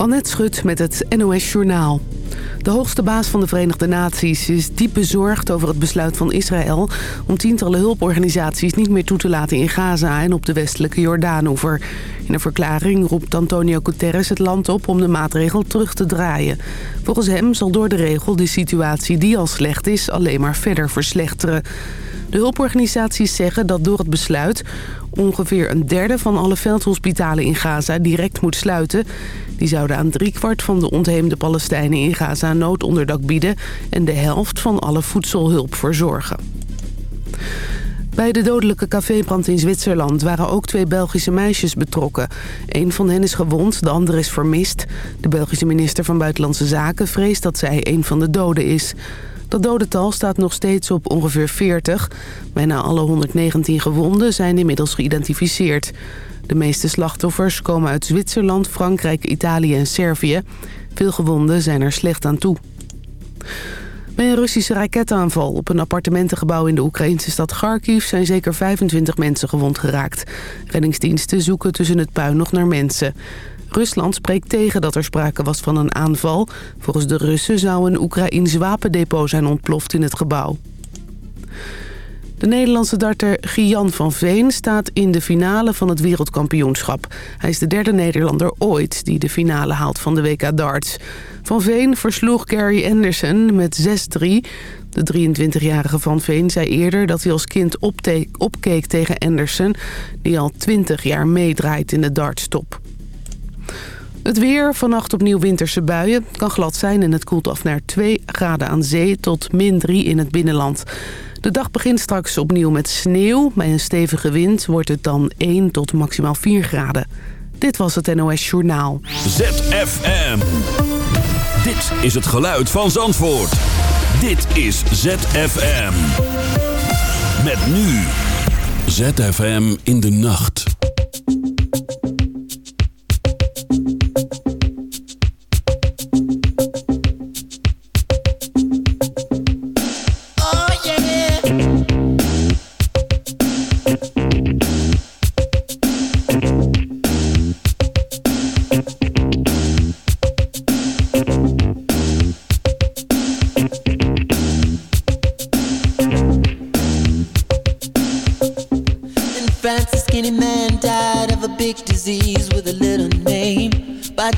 Annette Schut met het NOS Journaal. De hoogste baas van de Verenigde Naties is diep bezorgd over het besluit van Israël... om tientallen hulporganisaties niet meer toe te laten in Gaza en op de westelijke Jordaanoever. In een verklaring roept Antonio Guterres het land op om de maatregel terug te draaien. Volgens hem zal door de regel de situatie die al slecht is alleen maar verder verslechteren. De hulporganisaties zeggen dat door het besluit ongeveer een derde van alle veldhospitalen in Gaza direct moet sluiten. Die zouden aan driekwart van de ontheemde Palestijnen in Gaza noodonderdak bieden... en de helft van alle voedselhulp verzorgen. Bij de dodelijke cafébrand in Zwitserland waren ook twee Belgische meisjes betrokken. Een van hen is gewond, de andere is vermist. De Belgische minister van Buitenlandse Zaken vreest dat zij een van de doden is. Dat dodental staat nog steeds op ongeveer 40. Bijna alle 119 gewonden zijn inmiddels geïdentificeerd. De meeste slachtoffers komen uit Zwitserland, Frankrijk, Italië en Servië. Veel gewonden zijn er slecht aan toe. Bij een Russische raketaanval op een appartementengebouw in de Oekraïnse stad Kharkiv zijn zeker 25 mensen gewond geraakt. Reddingsdiensten zoeken tussen het puin nog naar mensen. Rusland spreekt tegen dat er sprake was van een aanval. Volgens de Russen zou een Oekraïns wapendepot zijn ontploft in het gebouw. De Nederlandse darter Gian van Veen staat in de finale van het wereldkampioenschap. Hij is de derde Nederlander ooit die de finale haalt van de WK darts. Van Veen versloeg Gary Anderson met 6-3. De 23-jarige Van Veen zei eerder dat hij als kind opkeek tegen Anderson... die al 20 jaar meedraait in de dartstop. Het weer, vannacht opnieuw winterse buien. kan glad zijn en het koelt af naar 2 graden aan zee tot min 3 in het binnenland. De dag begint straks opnieuw met sneeuw. Bij een stevige wind wordt het dan 1 tot maximaal 4 graden. Dit was het NOS Journaal. ZFM. Dit is het geluid van Zandvoort. Dit is ZFM. Met nu. ZFM in de nacht.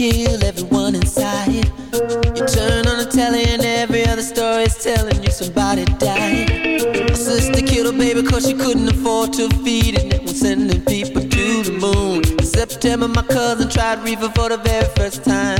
Kill everyone inside. You turn on the telly and every other story is telling you somebody died. My sister killed her baby cause she couldn't afford to feed it. And was sending people to the moon. In September, my cousin tried reefer for the very first time.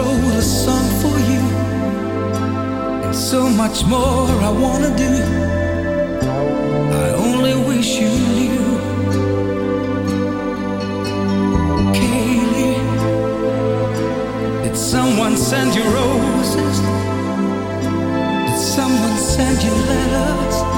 wrote a song for you. And so much more I wanna do. I only wish you knew. Kaylee, did someone send you roses? Did someone send you letters?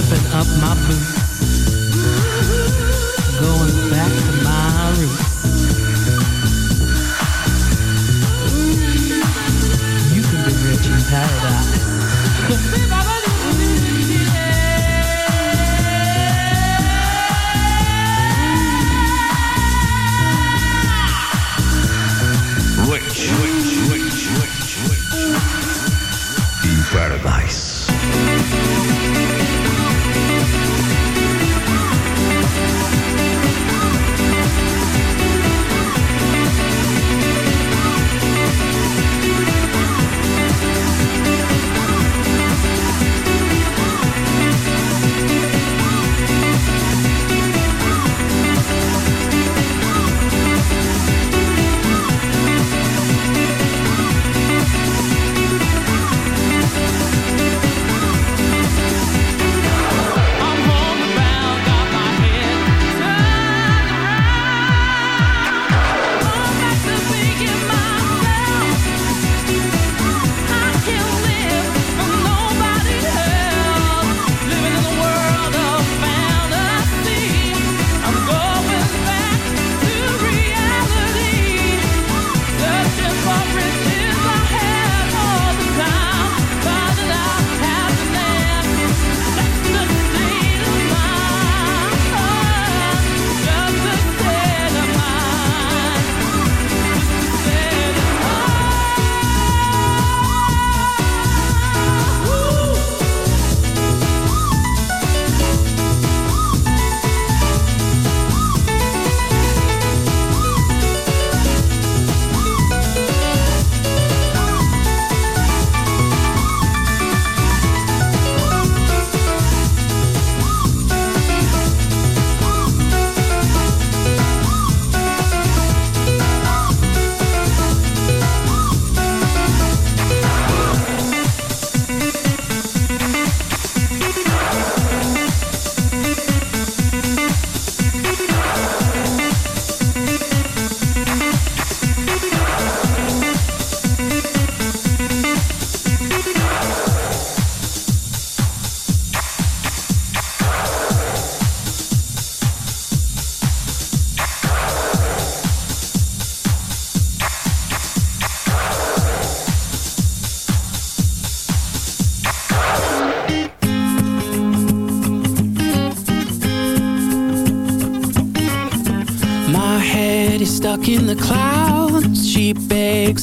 zipping up my boots, going back to my roots. You can be rich in paradise.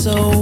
so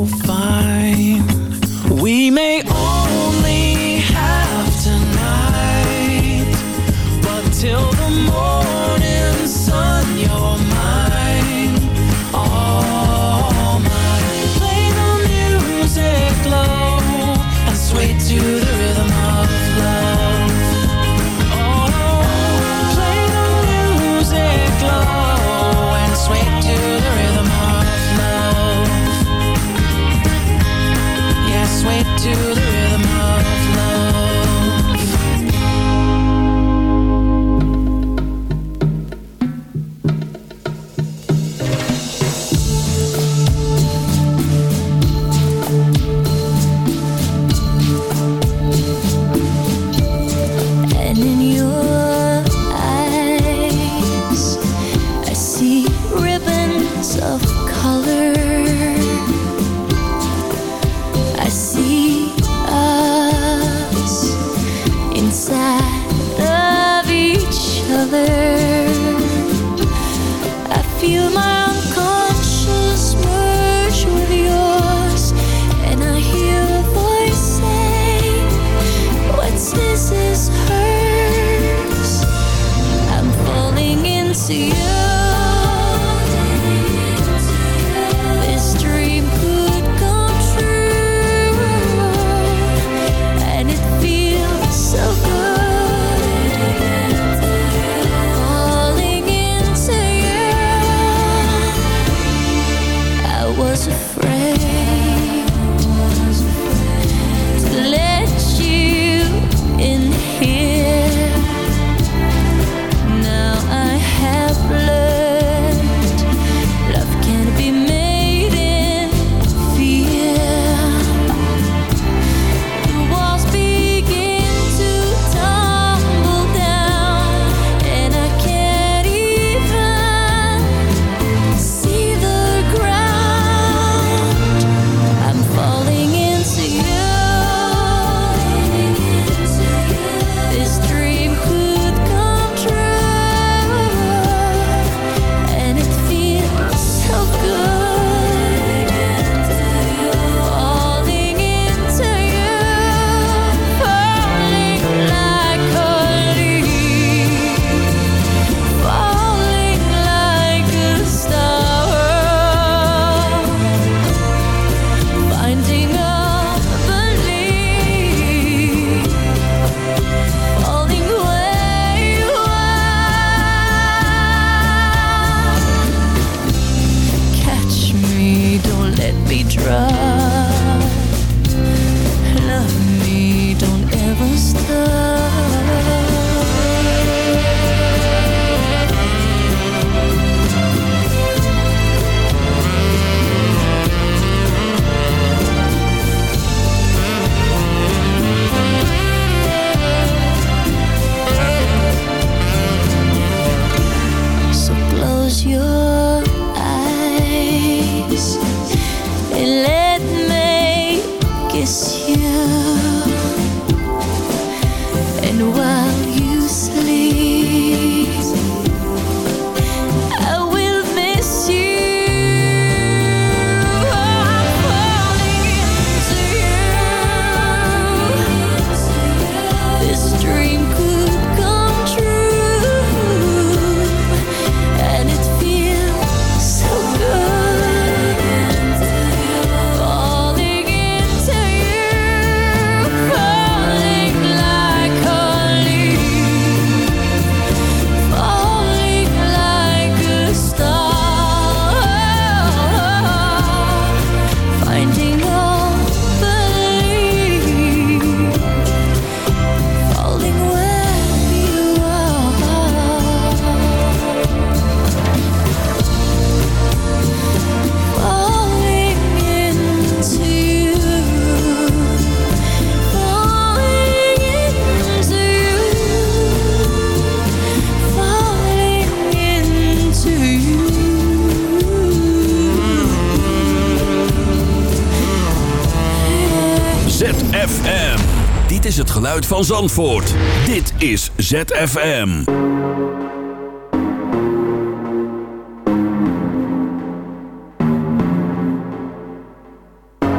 geluid van Zandvoort. Dit is ZFM.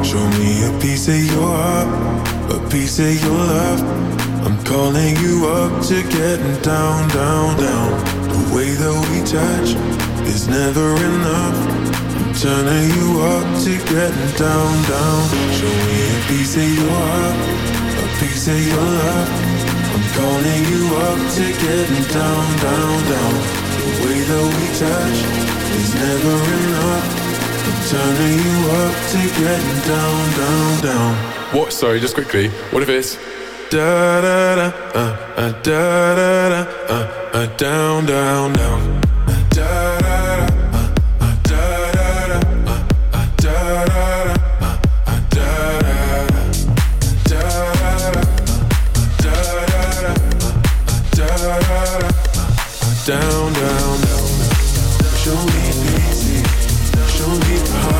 Show me a piece of your heart, a piece of your love. I'm calling you up to getting down, down, down. The way that we touch is never enough. Turning you up to getting down, down. Show me a piece of your heart piece of your love. I'm calling you up to getting down, down, down. The way that we touch is never enough. I'm turning you up to getting down, down, down. What? Sorry, just quickly. What if it's da da da uh, uh da da da uh, uh down, down, down. Show me busy, show me hard.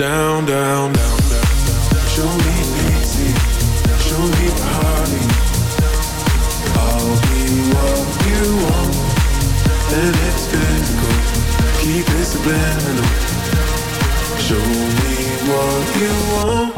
down, down, down, down. Show me pity, show me honey. I'll be what you want, and it's physical. Keep it subliminal. Show me what you want.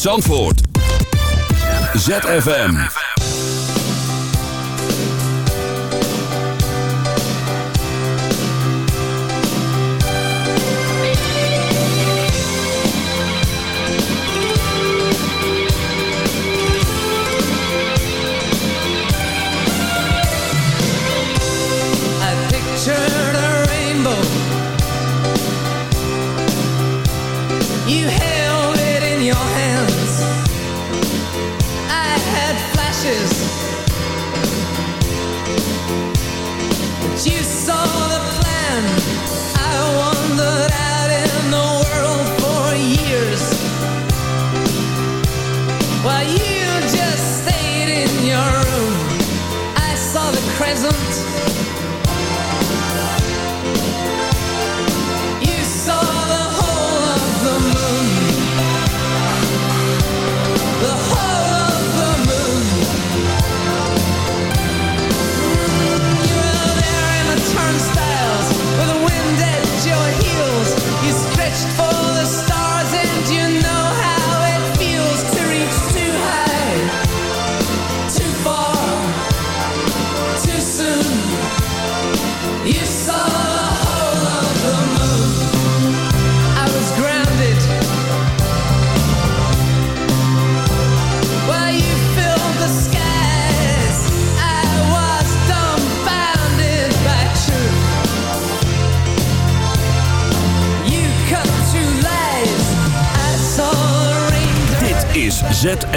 Zandvoort. ZFM.